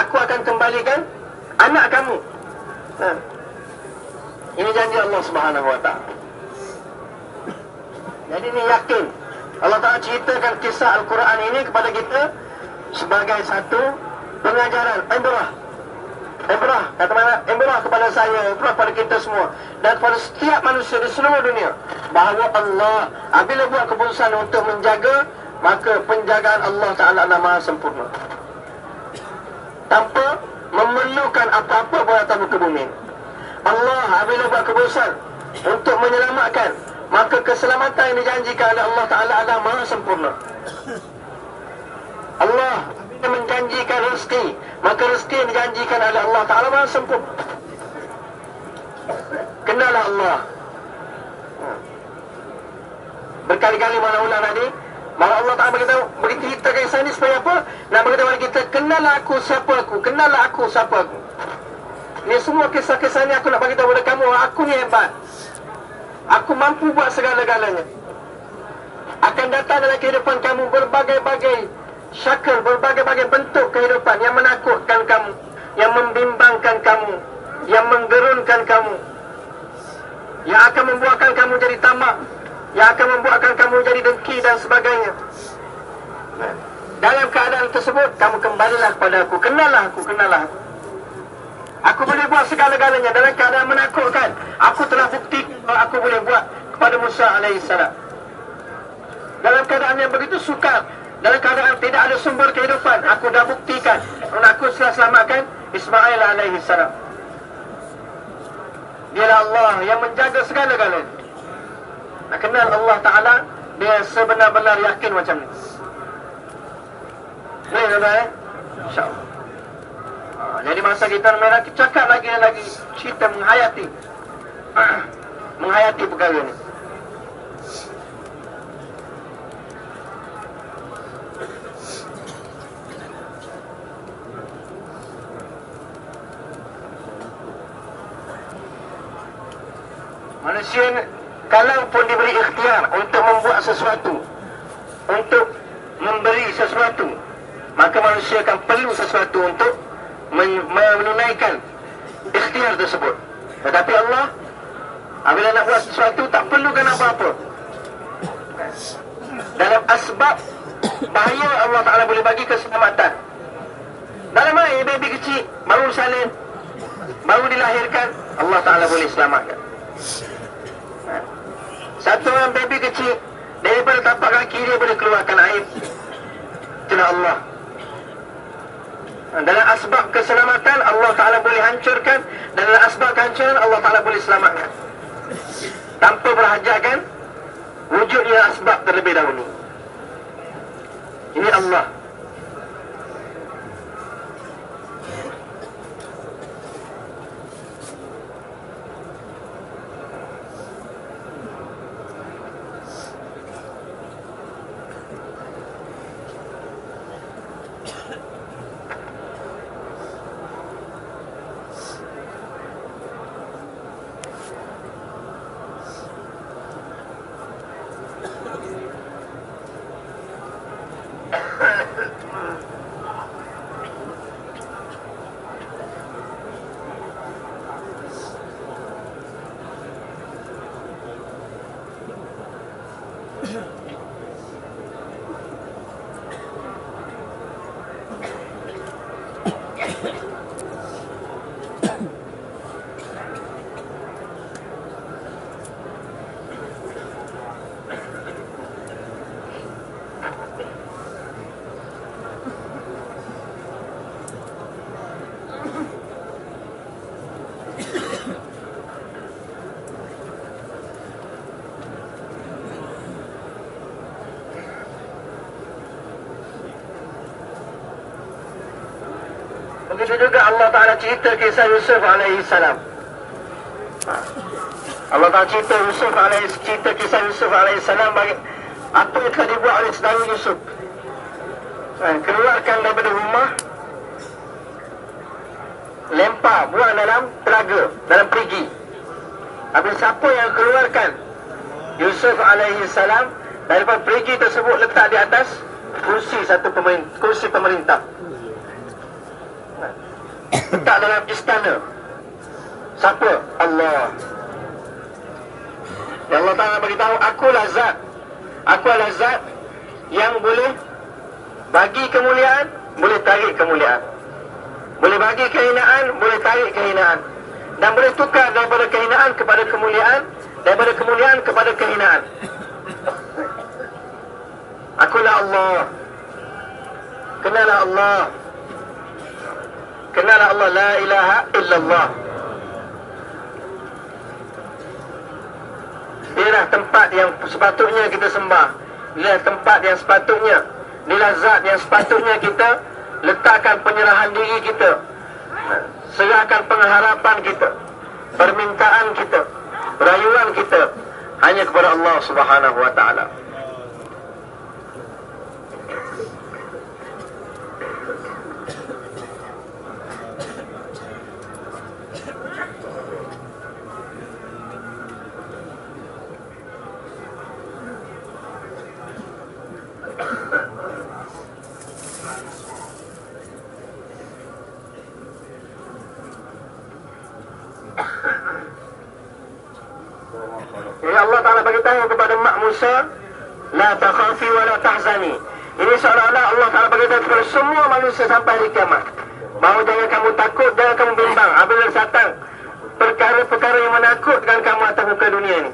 Aku akan kembalikan anak kamu. Ha. Ini janji Allah Subhanahu Wa Taala. Jadi ini yakin. Allah Taala ceritakan kisah Al-Quran ini kepada kita sebagai satu pengajaran, ibrah. Ibrah, kata mana? Ibrah kepada saya, ibrah kepada kita semua dan kepada setiap manusia di seluruh dunia bahawa Allah apabila buat keputusan untuk menjaga maka penjagaan Allah Taala adalah maha sempurna tanpa memerlukan apa-apa buatan muka bumi. Allah apabila buat keputusan untuk menyelamatkan, maka keselamatan yang dijanjikan oleh Allah Ta'ala adalah maha sempurna. Allah apabila menjanjikan rezeki, maka rezeki yang dijanjikan oleh Allah Ta'ala maha sempurna. Kenalah Allah. Berkali-kali mana ulang tadi, Maka Allah Ta'ala beritahu, beritahu kisah ini supaya apa? Nak beritahu kita, kenallah aku siapa aku, kenallah aku siapa aku. Ini semua kisah-kisah ini aku nak beritahu kepada kamu, aku ni hebat. Aku mampu buat segala-galanya. Akan datang dalam kehidupan kamu berbagai-bagai syakal, berbagai-bagai bentuk kehidupan yang menakutkan kamu, yang membimbangkan kamu, yang menggerunkan kamu, yang akan membuatkan kamu jadi tamak, yang akan membuatkan kamu jadi dengki dan sebagainya. Dalam keadaan tersebut, kamu kembalilah kepada aku. Kenallah aku, kenallah aku. Aku boleh buat segala-galanya dalam keadaan menakutkan. Aku telah bukti bahawa aku boleh buat kepada Musa AS. Dalam keadaan yang begitu sukar, dalam keadaan tidak ada sumber kehidupan, aku dah buktikan. Dan aku telah selamatkan Ismail AS. Dialah Allah yang menjaga segala-galanya. Nak kenal Allah Ta'ala Dia sebenar-benar yakin macam ni. Ni tuan eh? InsyaAllah. Ha, Jadi masa kita merah Kita cakap lagi dan lagi Cerita menghayati. <clears throat> Menghayati perkara ni. Manusia kalau pun diberi ikhtiar untuk membuat sesuatu untuk memberi sesuatu maka manusia akan perlu sesuatu untuk menunaikan ikhtiar tersebut. Tetapi Allah apabila nak buat sesuatu tak perlukan apa-apa. Dalam asbab bahaya Allah Ta'ala boleh bagi keselamatan. Dalam air baby kecil baru salin baru dilahirkan Allah Ta'ala boleh selamatkan satu orang baby kecil Daripada tapak kaki dia boleh keluarkan air Itulah Allah Dalam asbab keselamatan Allah Ta'ala boleh hancurkan dalam asbab kehancuran Allah Ta'ala boleh selamatkan Tanpa berhajatkan wujudnya asbab terlebih dahulu. Ini Allah. Juga Allah Ta'ala cerita kisah Yusuf salam. Allah Ta'ala cerita Yusuf alaihi cerita kisah Yusuf salam bagi apa yang telah dibuat oleh saudara Yusuf. Ha, keluarkan daripada rumah lempar buang dalam telaga dalam perigi habis siapa yang keluarkan Yusuf salam daripada perigi tersebut letak di atas kursi satu pemerintah kursi pemerintah letak dalam istana. Siapa? Allah. Yang Allah Ta'ala beritahu akulah zat. Akulah zat yang boleh bagi kemuliaan boleh tarik kemuliaan. Boleh bagi kehinaan boleh tarik kehinaan. Dan boleh tukar daripada kehinaan kepada kemuliaan daripada kemuliaan kepada kehinaan. Akulah Allah. Kenalah Allah kenalah Allah la ilaha illallah. Inilah tempat yang sepatutnya kita sembah. Inilah tempat yang sepatutnya. Inilah zat yang sepatutnya kita letakkan penyerahan diri kita. Serahkan pengharapan kita. Permintaan kita. Rayuan kita. Hanya kepada Allah Subhanahu wa taala Jadi Allah Ta'ala beritahu kepada Mak Musa La takhafi wa la tahzani Ini seolah-olah Allah Ta'ala beritahu kepada semua manusia sampai hari kiamat. Bahawa jangan kamu takut, jangan kamu bimbang. Apabila datang perkara-perkara yang menakutkan kamu atas muka dunia ini.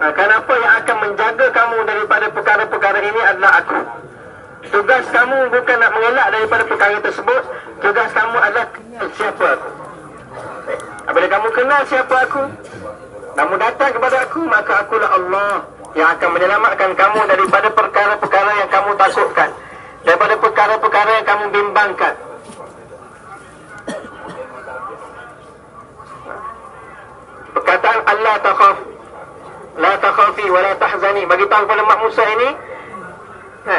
Nah, kenapa yang akan menjaga kamu daripada perkara-perkara ini adalah aku? Tugas kamu bukan nak mengelak daripada perkara tersebut. Tugas kamu adalah siapa aku? Apabila kamu kenal siapa aku Kamu datang kepada aku Maka akulah Allah Yang akan menyelamatkan kamu daripada perkara-perkara yang kamu takutkan Daripada perkara-perkara yang kamu bimbangkan. Perkataan Allah takhaf La takhafi wa la tahzani. Bagi tahu kepada Mak Musa ini ha,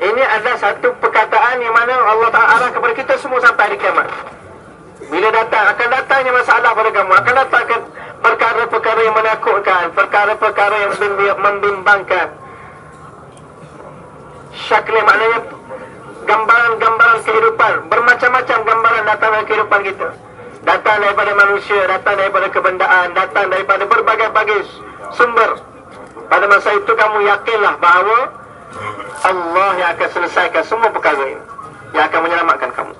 Ini adalah satu perkataan yang mana Allah Ta'ala arah kepada kita semua sampai hari kiamat. Bila datang, akan datangnya masalah pada kamu. Akan datangkan perkara-perkara yang menakutkan Perkara-perkara yang membimbangkan Syakli maknanya Gambaran-gambaran kehidupan. Bermacam-macam gambaran datang dalam kehidupan kita. Datang daripada manusia Datang daripada kebendaan Datang daripada berbagai-bagai sumber. Pada masa itu kamu yakinlah bahawa Allah yang akan selesaikan semua perkara ini. Yang akan menyelamatkan kamu.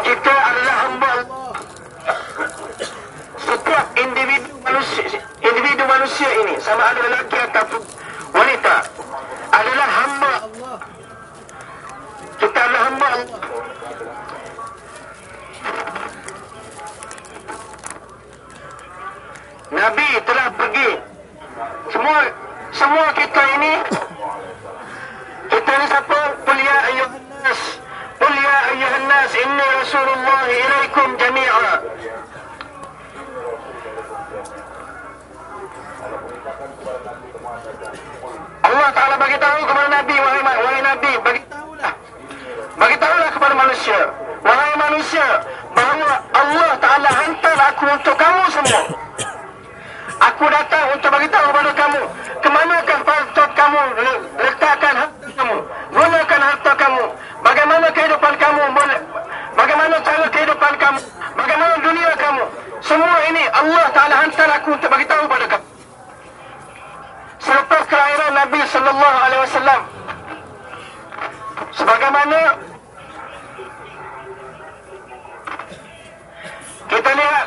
Kita adalah hamba Allah. Setiap individu manusia, individu manusia ini sama ada lelaki atau wanita adalah hamba Allah. Kita adalah hamba Allah. Nabi telah pergi. Semua semua kita ini kita ni siapa? Qul ya ayyuhan nas. Qul ya ayyuhan nas inni Rasulullah ilaikum jami'a. Allah Ta'ala bagi tahu kepada Nabi, wahai, wahai Nabi, bagi tahulah. Bagi tahulah kepada manusia. Wahai manusia, bahawa Allah Ta'ala hantar aku untuk kamu semua. Aku datang untuk bagi tahu kepada kamu, kemanakah patut kamu letakkan harta kamu, gunakan harta kamu, bagaimana kehidupan kamu bagaimana cara kehidupan kamu, bagaimana dunia kamu. Semua ini Allah Ta'ala hantar aku untuk bagi tahu kepada kamu selepas kelahiran Nabi sallallahu alaihi wasallam sebagaimana kita lihat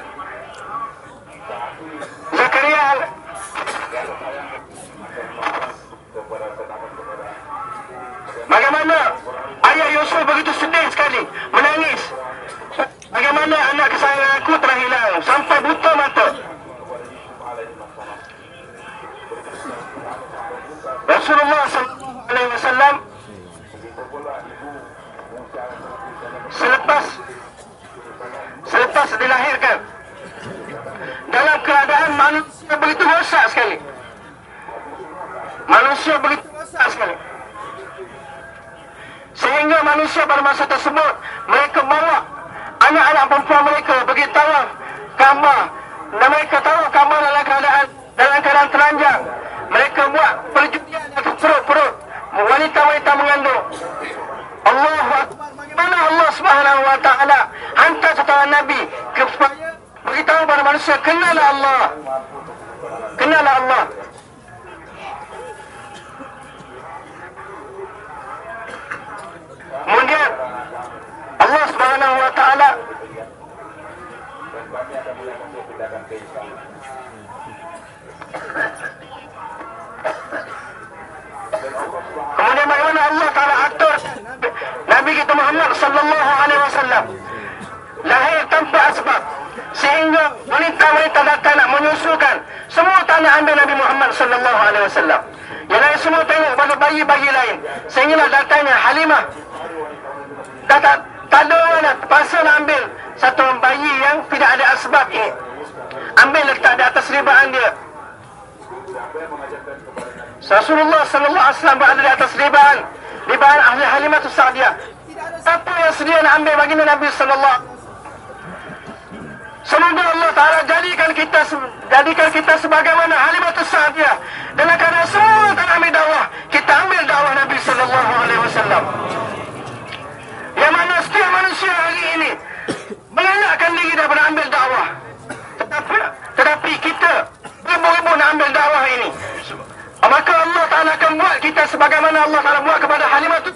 Siapa yang sedia nak ambil baginda Nabi sallallahu Semoga Allah Ta'ala jadikan kita jadikan kita sebagaimana Halimah Sa'diyah dengan kerana semua tak ambil dakwah kita ambil dakwah Nabi sallallahu alaihi wasallam. Yang mana setiap manusia hari ini mengelakkan diri daripada ambil dakwah. Tetapi, tetapi kita beribu-ribu nak ambil dakwah ini. Maka Allah Ta'ala akan buat kita sebagaimana Allah Ta'ala buat kepada Halimah tu.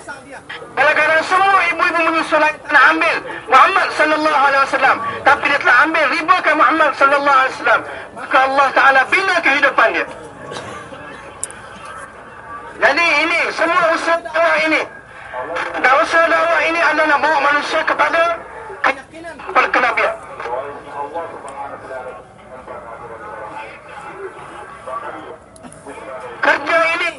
Kadang-kadang semua ibu-ibu menyusul nak ambil Muhammad Sallallahu Alaihi Wasallam. Tapi dia telah ambil ribakan Muhammad Sallallahu Alaihi Wasallam. Maka Allah Ta'ala bina kehidupan dia. Jadi ini semua usaha dakwah ini. Dan usaha dakwah ini adalah nak bawa manusia kepada keyakinan kepada kenabian. Kerja ini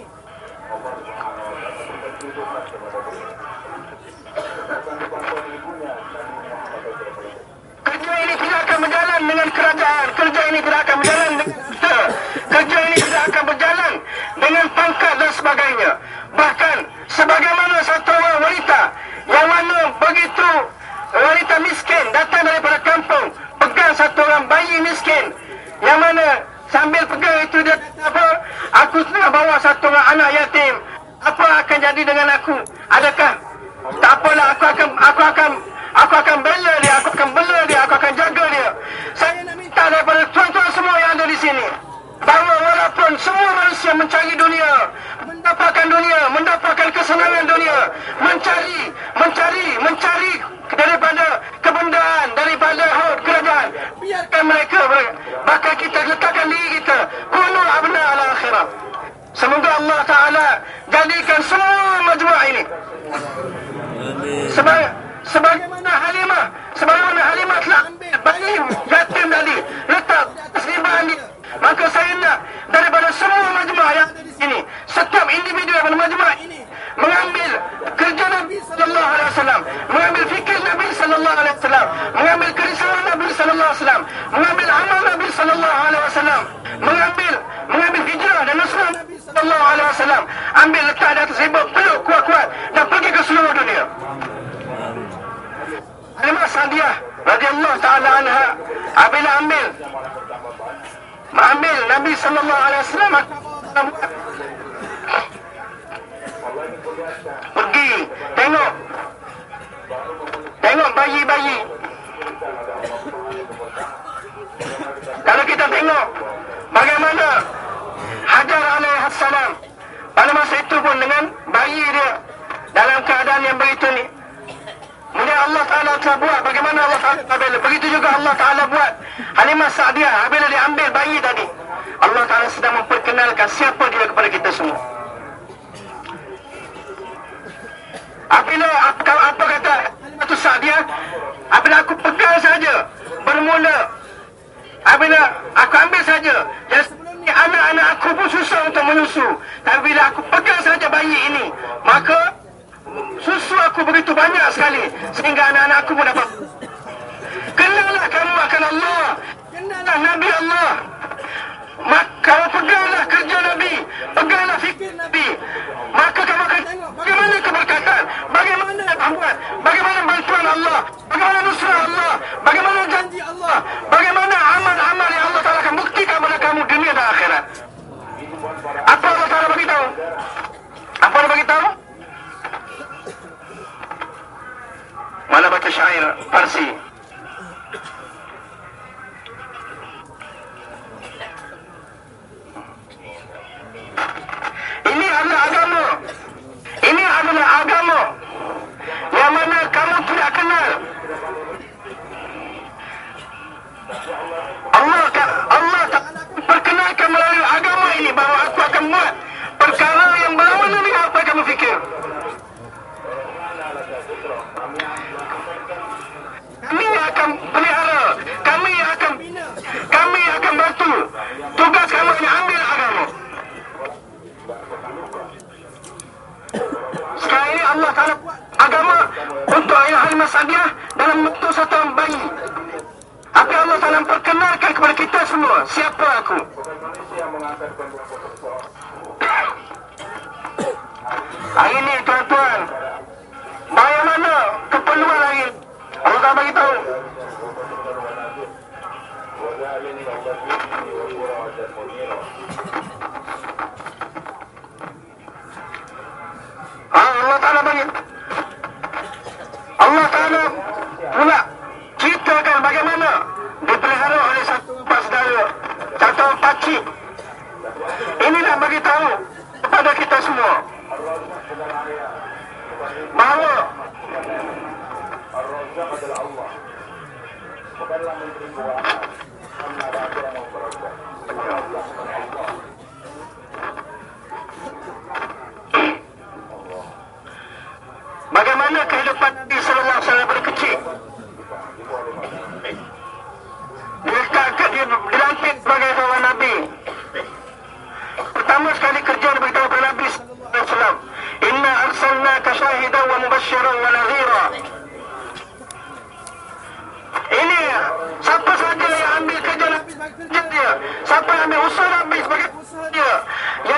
Kerja ini tidak akan berjalan dengan kerajaan. Kerja ini tidak akan berjalan dengan. Kerja ini tidak akan berjalan dengan pangkat dan sebagainya. Bahkan sebagaimana satu orang wanita yang mana begitu wanita miskin datang daripada kampung pegang satu orang bayi miskin yang mana sambil pegang itu dia apa aku tengah bawa satu orang anak yatim apa akan jadi dengan aku adakah tak apalah aku akan aku akan aku akan bela dia aku akan bela dia aku akan jaga dia. Saya nak minta daripada tuan-tuan semua yang ada di sini. Bahawa walaupun semua manusia mencari dunia mendapatkan dunia mendapatkan kesenangan dunia mencari mencari mencari daripada kebendaan daripada haud kerajaan biarkan mereka bakal kita letakkan diri kita kunu abna ala akhirah semoga Allah Ta'ala jadikan semua majmua ini. Sebagai sebagaimana mengambil amal Nabi sallallahu alaihi wasallam. Mengambil mengambil hijrah dan nasrah Nabi sallallahu alaihi wasallam. Ambil letak di atas peluk kuat-kuat dan pergi ke seluruh dunia. Alimah Sadiah radhiyallahu taala anha. Apabila ambil mengambil Nabi sallallahu alaihi wasallam Apa Allah beritahu? Mana baca syair Parsi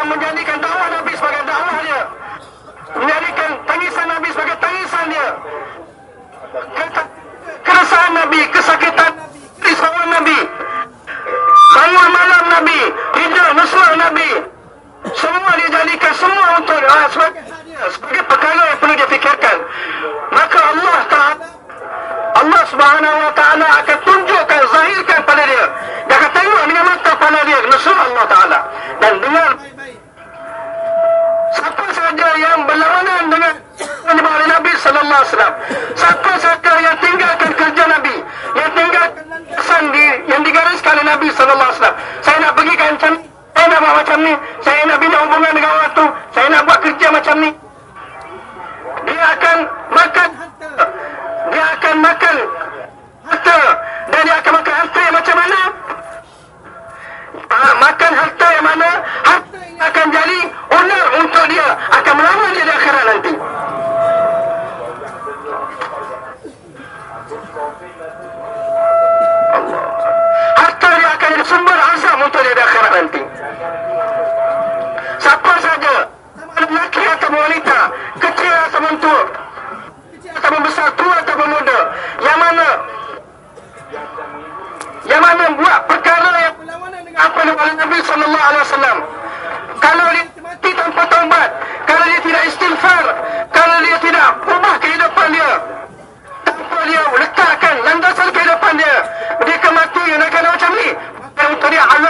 menjadikan dakwah Nabi sebagai dakwah dia, menjadikan tangisan Nabi sebagai tangisan dia. Keresahan Nabi, kesakitan risauan Nabi. Bangun malam Nabi, hijrah nusrah Nabi. Semua dijadikan semua untuk uh, sebagai hadiah, sebagai perkara yang perlu dia fikirkan. Maka Allah Ta'ala Allah Subhanahu Wa Ta'ala akan tunjukkan, zahirkan pada dia. Dia akan tengok dengan mata pada dia, nusrah Allah Ta'ala. Dan Siapa saja yang berlawanan dengan oleh Nabi Sallallahu Alaihi Wasallam. Siapa saja yang tinggalkan kerja Nabi, yang tinggalkan landasan di, yang digariskan oleh Nabi Sallallahu Alaihi Wasallam. Saya nak pergi ni, saya nak buat macam ni, saya nak bina hubungan dengan orang tu, saya nak buat kerja macam ni. Dia akan makan. Dia akan makan harta. Dan dia akan makan harta yang macam mana? Ah, makan harta yang mana? Harta dia akan jadi onar untuk dia. Akan melawan dia di akhirat nanti. Allah harta dia akan jadi sumber azam untuk dia di akhirat nanti. Siapa saja lelaki atau wanita kecil atau mentua atau besar tua atau muda, yang mana yang mana buat perkara yang berlawanan dengan apa yang Nabi sallallahu alaihi wasallam kalau dia mati tanpa taubat, kalau dia tidak istighfar, kalau dia tidak ubah kehidupan dia, tanpa dia letakkan landasan kehidupan dia, dia akan mati, akan macam ni. Untuk dia, Allah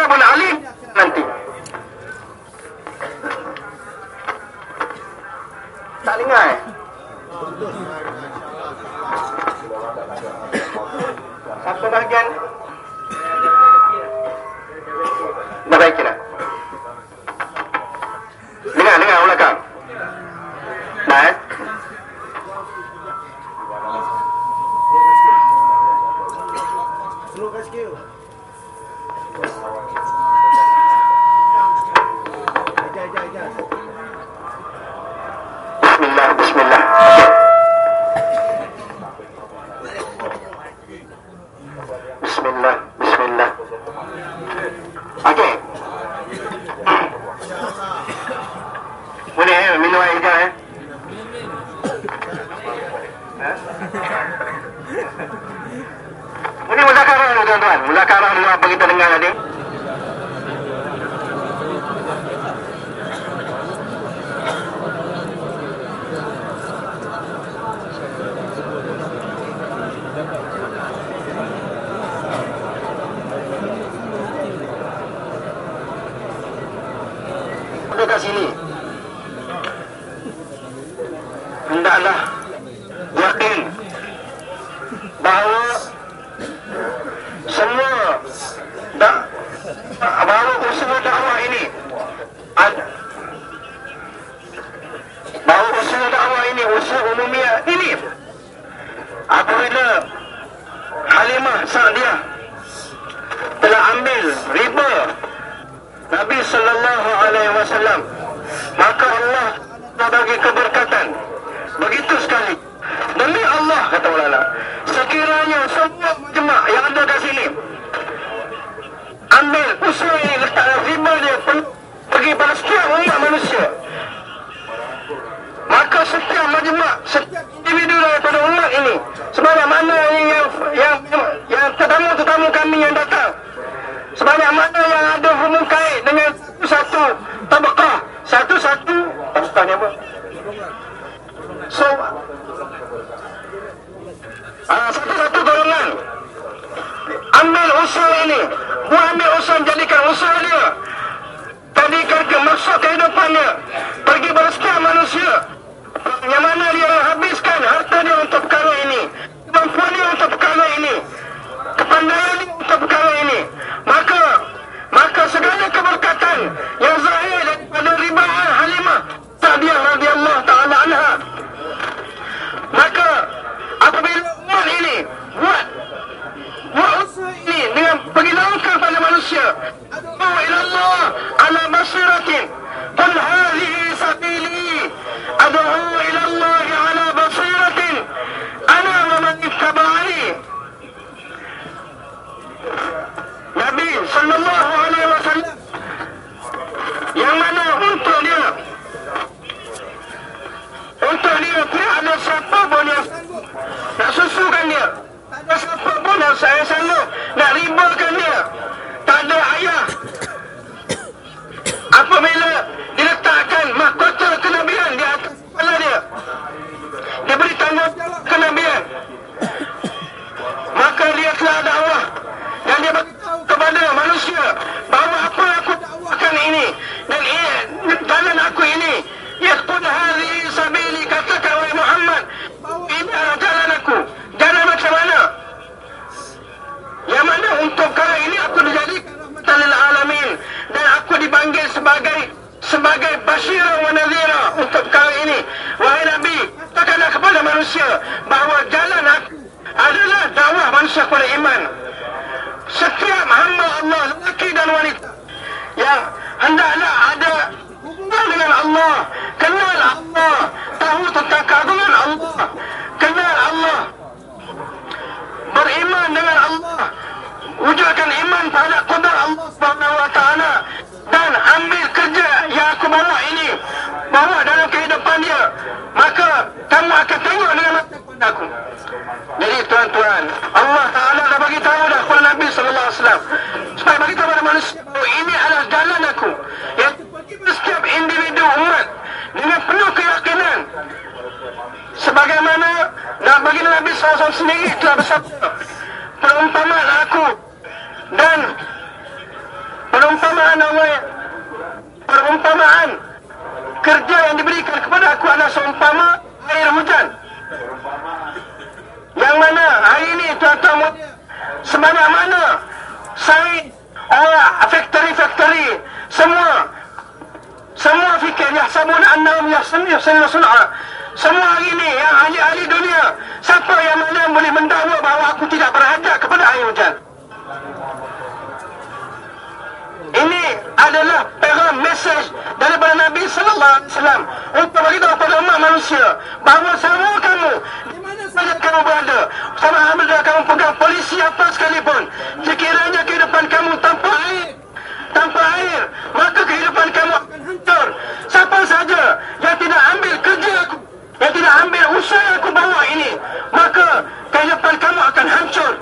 usaha yang aku bawa ini maka kehidupan kamu akan hancur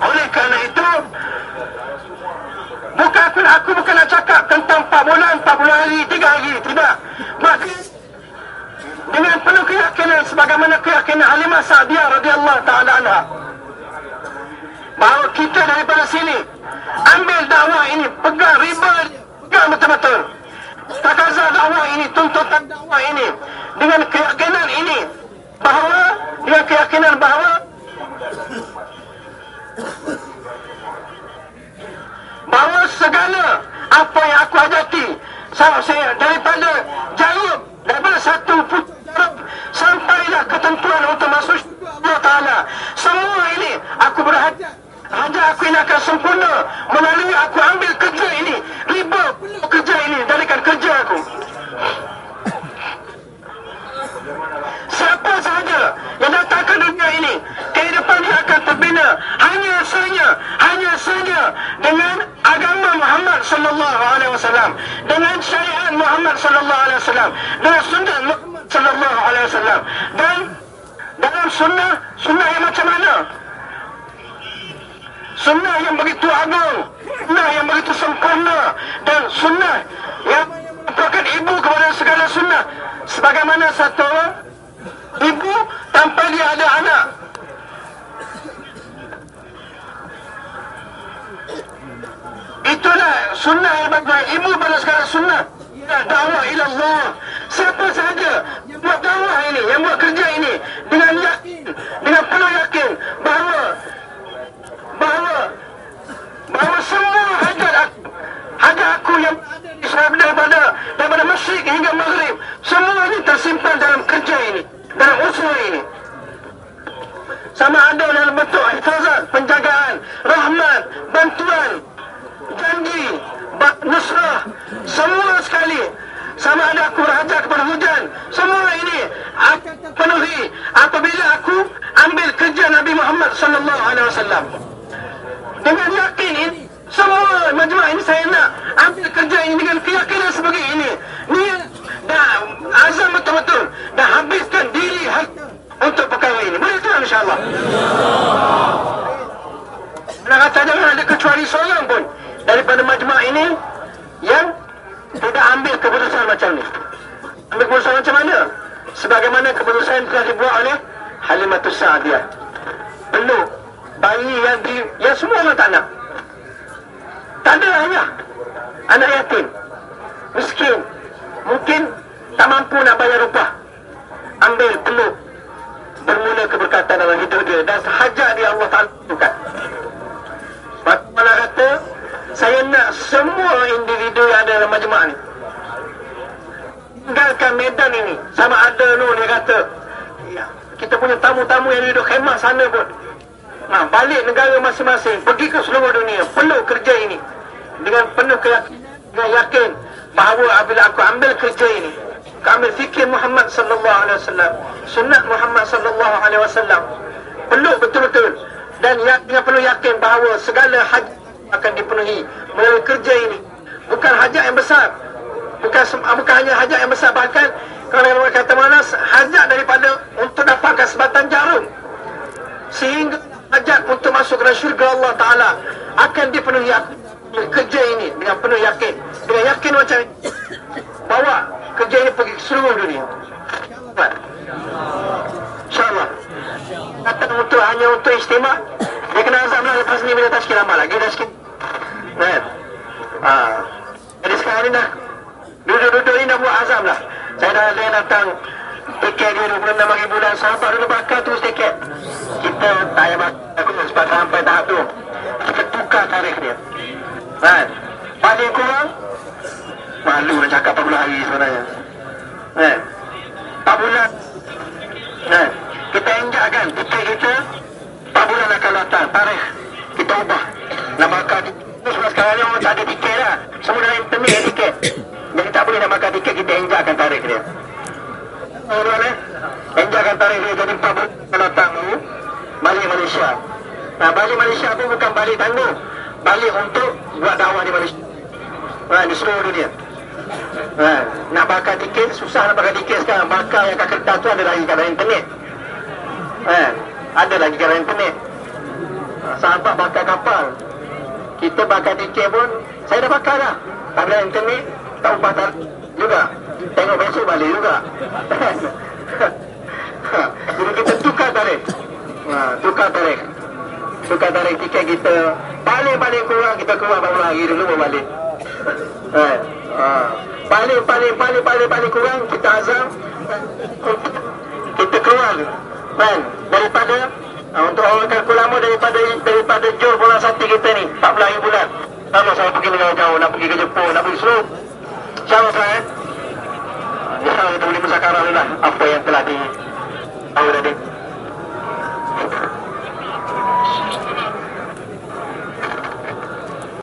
oleh kerana itu Bukan aku, aku bukan nak cakap tentang 4 bulan, 4 bulan hari, 3 hari. Tidak. Maka dengan penuh keyakinan sebagaimana keyakinan Halimah Sa'diyah radhiyallahu taala anha bahawa kita daripada sini ambil dakwah ini pegang riba pegang betul-betul takaza dakwah ini tuntutan dakwah ini dengan keyakinan ini bahawa dengan keyakinan bahawa bahawa segala apa yang aku hadapi saya, saya daripada jalur daripada satu jarum sampailah ketentuan untuk masuk Allah Ta'ala. Semua ini aku berhajat Hajat aku ini akan sempurna melalui aku ambil kerja ini riba kerja ini darikan kerja aku Siapa sahaja yang datang ke dunia ini. Kehidupan dia akan terbina. Hanya saja hanya saja dengan agama Muhammad sallallahu alaihi wasallam dengan syariat Muhammad sallallahu alaihi wasallam dengan sunnah Muhammad sallallahu alaihi wasallam dan dalam sunnah sunnah yang macam mana? Sunnah yang begitu agung sunnah yang begitu sempurna dan sunnah yang merupakan ibu kepada segala sunnah. Sebagaimana satu orang ibu tanpa dia ada anak. Itulah sunnah yang baik ibu pada segala sunnah. Dakwah ila Allah. Siapa sahaja buat dakwah ini yang buat kerja ini dengan yakin dengan penuh yakin bahawa bahawa bahawa semua hajat aku hajat aku yang di sana daripada daripada masyrik hingga maghrib semuanya tersimpan dalam kerja ini usaha ini sama ada dalam bentuk hifazat, penjagaan, rahmat, bantuan, janji, nusrah, semua sekali. Sama ada aku berhajat kepada hujan, semua ini akan terpenuhi apabila aku ambil kerja Nabi Muhammad sallallahu alaihi wasallam. Dengan yakin ini, semua majmuk ini saya nak ambil kerja ini dengan keyakinan sebagai ini. Niat dah azam betul-betul, dah habiskan diri harta untuk perkara ini. Boleh tuan insyaAllah. Nak kata jangan ada kecuali seorang pun daripada majmuk ini yang tidak ambil keputusan macam ni. Ambil keputusan macam mana? Sebagaimana keputusan telah dibuat oleh Halimatus Sa'adiyah. Peluk bayi yang di, yang semua orang tak nak. Tak ada hanya anak yatim, miskin, mungkin tak mampu nak bayar upah. Ambil peluk bermula keberkatan dalam hidup dia dan sehajat dia Allah Ta'ala bukan. Bagaimana kata saya nak semua individu yang ada dalam majmuk ni tinggalkan medan ini sama ada nu dia kata ya, kita punya tamu-tamu yang duduk khemah sana pun nah, balik negara masing-masing pergi ke seluruh dunia perlu kerja ini dengan penuh keyakinan dengan yakin bahawa apabila aku ambil kerja ini aku ambil fikir Muhammad sallallahu alaihi wasallam sunat Muhammad sallallahu alaihi wasallam perlu betul-betul dan ya- dengan penuh yakin bahawa segala hajat akan dipenuhi melalui kerja ini. Bukan hajat yang besar. Bukan ah, bukan hanya hajat yang besar bahkan kalau orang kata mana hajat daripada untuk dapatkan sebatan jarum. Sehingga hajat untuk masuk ke syurga Allah Ta'ala akan dipenuhi kerja ini dengan penuh yakin dengan yakin macam ini bawa kerja ini pergi ke seluruh dunia InsyaAllah datang untuk hanya untuk istimewa dia kena azam lah lepas ni bila tashkil amal lagi dah sikit Right. ni dah duduk-duduk ni dah buat azam lah. Saya dah saya datang tiket dia 26 ribu dan sahabat dulu bakar terus tiket. Kita tak payah bakar sebab sampai tahap tu. Kita tukar tarikh dia. Kan? Paling kurang malu nak cakap 40 hari sebenarnya. Kan? 4 bulan. Kan? Kita injakkan tiket kita 4 bulan akan datang tarikh kita ubah. Nak tiket. Sebab sekarang ni orang tak ada tiket lah. Semua dalam internet ada tiket. Jadi tak boleh nak bakar tiket kita injakkan tarikh dia. Orang eh? Injakkan tarikh dia jadi 4 bulan akan datang tu balik Malaysia. Nah, balik Malaysia pun bukan balik tanggung. Balik untuk buat dakwah di Malaysia. Ha, di seluruh dunia. Ha, nak bakar tiket, susah nak bakar tiket sekarang. Bakar yang kat kertas tu ada lagi kat dalam internet. Ha, ada lagi kat dalam internet. Ha, sahabat bakar kapal. Kita bakar tiket pun, saya dah bakar dah. Tak ada internet, tak ubah tar juga. Tengok besok balik juga. <laughs> Jadi kita tukar tarikh. Ha, tukar tarikh. Tukar tarikh tiket kita. Paling-paling kurang kita keluar beberapa hari dulu baru balik. Ha. Ha. Paling paling paling paling paling kurang kita azam kita keluar kan daripada ha, untuk orang kalkul lama daripada daripada jor bulan satu kita ni 14 hari bulan sama saya pergi negara jauh nak pergi ke Jepun nak pergi seluruh sama saya? Ya, kita boleh musakarah lah apa yang telah di tahu tadi. Iya.